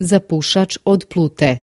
Zapušač od plute.